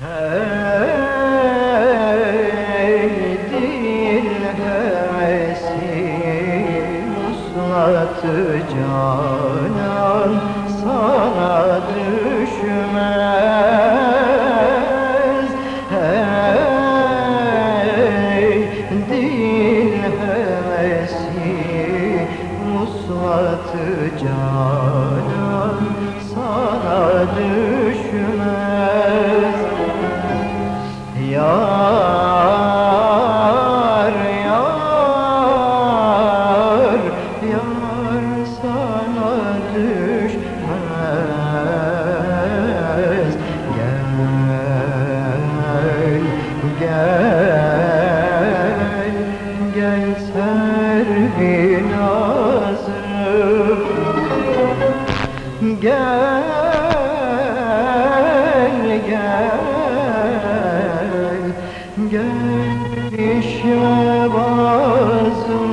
Hey dil hevesi Muslatı canan sana düşmez Hey dil hevesi Muslatı canan sana düşmez nazım Gel, gel, gel işe bazım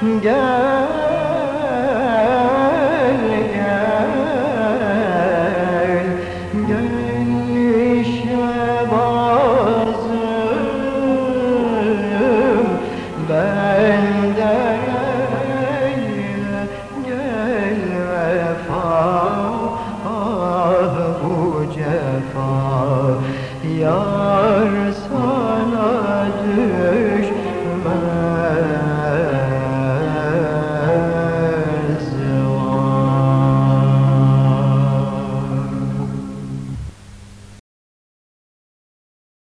Gel gel Gönlü şebazım Ben de gel vefa ah bu cefa Ya